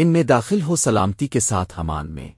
ان میں داخل ہو سلامتی کے ساتھ ہمان میں۔